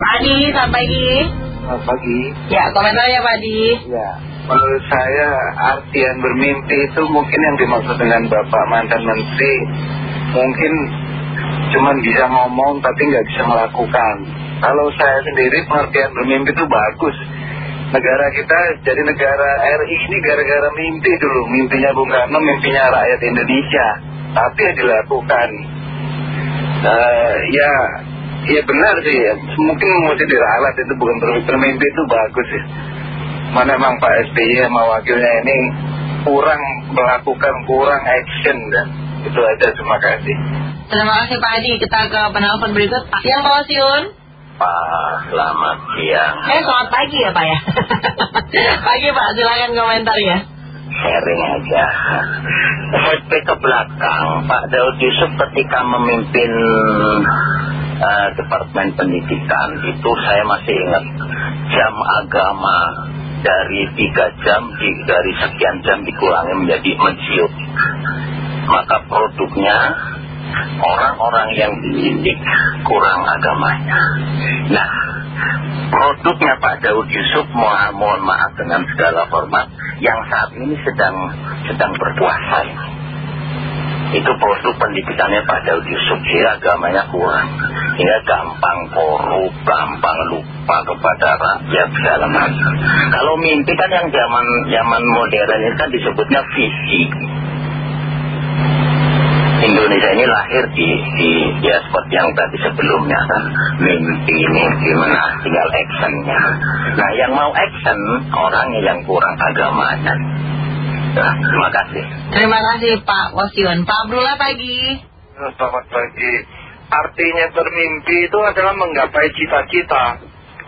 Pak Adi, selamat pagi. Selamat pagi. Ya, komentarnya Pak Adi. Ya, menurut saya artian bermimpi itu mungkin yang dimaksud dengan Bapak mantan Menteri mungkin cuman bisa ngomong tapi nggak bisa melakukan. Kalau saya sendiri pengertian bermimpi itu bagus. Negara kita jadi negara RI ini gara-gara mimpi dulu. Mimpinya Bung Karno, mimpinya rakyat Indonesia. Tapi ya dilakukan. Uh, ya, ya benar sih. Mungkin mesti diralat itu bukan bermimpi. Bermimpi itu bagus sih. Mana emang Pak SBY sama wakilnya ini kurang melakukan, kurang action dan itu aja. Terima kasih. Terima kasih Pak Adi. Kita ke penelpon berikut. Siang Pak Wasiun. Pak, selamat siang. Eh, selamat pagi ya Pak ya. pagi Pak, silakan komentar ya. Sharing aja. Flashback ke belakang, Pak Daud Yusuf ketika memimpin uh, Departemen Pendidikan itu saya masih ingat jam agama dari tiga jam di, dari sekian jam dikurangi menjadi mensiut. Maka produknya orang-orang yang dididik kurang agamanya. Nah, produknya Pak Daud Yusuf mohon, mohon maaf dengan segala hormat yang saat ini sedang sedang berpuasa itu produk pendidikannya Pak Daud Yusuf ya agamanya kurang sehingga gampang korup gampang lupa kepada rakyat segala macam. Kalau mimpi kan yang zaman zaman modern ini kan disebutnya visi Indonesia ini lahir di, di ya seperti yang tadi sebelumnya kan. Mimpi ini gimana tinggal actionnya. Nah yang mau action orangnya yang kurang agamanya. Nah, terima kasih. Terima kasih Pak Wasion Pak Abdullah pagi. Selamat pagi artinya bermimpi itu adalah menggapai cita-cita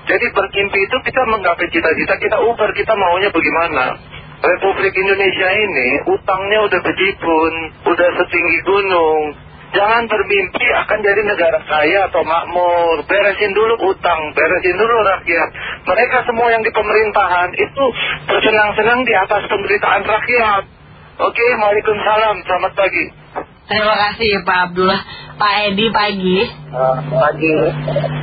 jadi bermimpi itu kita menggapai cita-cita kita ubah kita maunya bagaimana Republik Indonesia ini utangnya udah bejibun, udah setinggi gunung. Jangan bermimpi akan jadi negara kaya atau makmur. Beresin dulu utang, beresin dulu rakyat. Mereka semua yang di pemerintahan itu bersenang-senang di atas penderitaan rakyat. Oke, Waalaikumsalam. Selamat pagi. Terima kasih Pak Abdullah. Pak Edi pagi. Uh, pagi.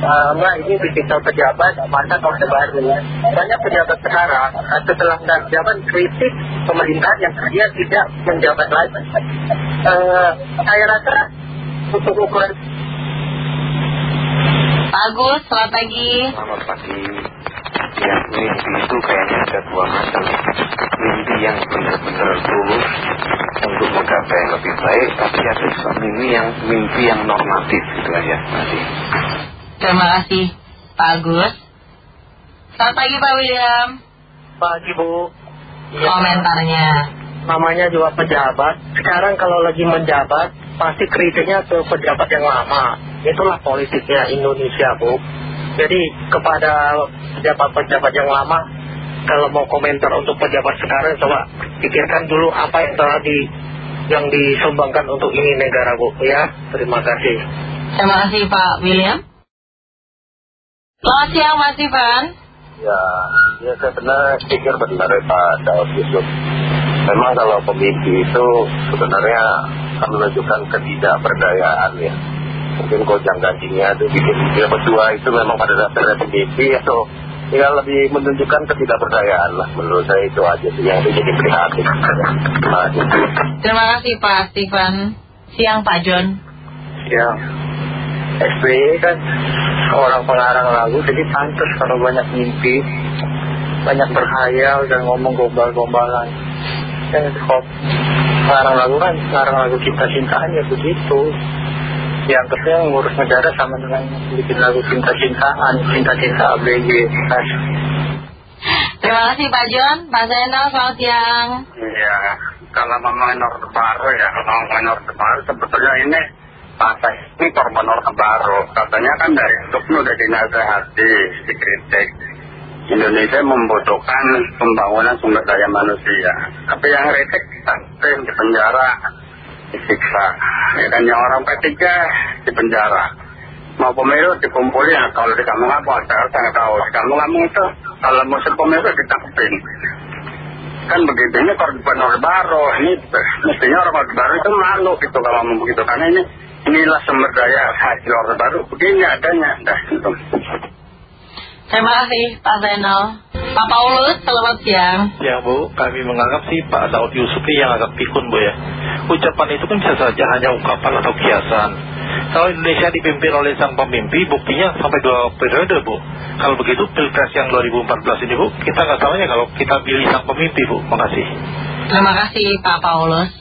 Uh, Mbak, ini digital pejabat masa orde baru. Banyak pejabat sekarang uh, setelah menjabat kritik pemerintahan yang dia tidak menjabat lagi. Uh, saya rasa untuk ukuran. Pak Agus, selamat pagi. Selamat pagi. Ya, mimpi itu kayaknya ada dua macam. Mimpi yang benar-benar yang lebih baik, tapi ada juga mimpi yang mimpi yang normatif itu aja. Masih. Terima kasih Pak Agus. Selamat pagi Pak William. Pagi Bu. Ya, Komentarnya. Namanya juga pejabat. Sekarang kalau lagi menjabat, pasti kritiknya ke pejabat yang lama. Itulah politiknya Indonesia Bu. Jadi kepada pejabat-pejabat yang lama, kalau mau komentar untuk pejabat sekarang, coba pikirkan dulu apa yang telah di yang disumbangkan untuk ini negara Bu ya. Terima kasih. Terima kasih Pak William. Selamat siang Mas Ivan. Ya, ya saya benar pikir benar ya Pak Daud Yusuf. Memang kalau pemimpin itu sebenarnya akan menunjukkan ketidakberdayaan ya. Mungkin kojang ganjingnya itu bikin dia berdua itu memang pada dasarnya pemimpin atau ya lebih menunjukkan ketidakberdayaan lah. Menurut saya itu aja sih yang jadi prihatin. Nah, terima kasih Pak Stephen siang Pak John. Siang SBY kan orang pengarang lagu jadi pantas kalau banyak mimpi banyak berhayal dan ngomong gombal-gombalan. Dan kok pengarang lagu kan pengarang lagu cinta-cintaan ya begitu yang terusnya ngurus negara sama dengan bikin lagu cinta-cintaan, cinta-cinta ABG. Terima kasih Pak John, Pak Zainal, selamat siang. Iya, kalau ngomongin Orde Baru ya, kalau ngomongin Orde Baru sebetulnya ini partai ini korban Orde Baru. Katanya kan dari Duknu udah dinasehati, dikritik. Indonesia membutuhkan pembangunan sumber daya manusia. Tapi yang kritik, sampai di penjara, disiksa. Ya kan yang orang P3 di penjara. Mau pemilu dikumpulin, ya, kalau di kampung apa, saya nggak tahu. Di kampung-kampung itu, kalau musim pemilu ditangkepin. Kan begitu, ini korban Orde Baru. Ini mestinya orang Orde Baru itu malu gitu kalau ngomong begitu. Karena ini inilah sumber daya hasil Orde Baru. Begini adanya. Dah, gitu. Terima kasih Pak Zainal. Pak Paulus, selamat siang. Ya Bu, kami menganggap sih Pak Daud Yusuf ini yang agak pikun Bu ya. Ucapan itu kan bisa saja hanya ungkapan atau kiasan. Kalau Indonesia dipimpin oleh sang pemimpi, buktinya sampai dua periode Bu. Kalau begitu pilpres yang 2014 ini Bu, kita nggak tahu ya kalau kita pilih sang pemimpi Bu. Makasih. Terima kasih Pak Paulus.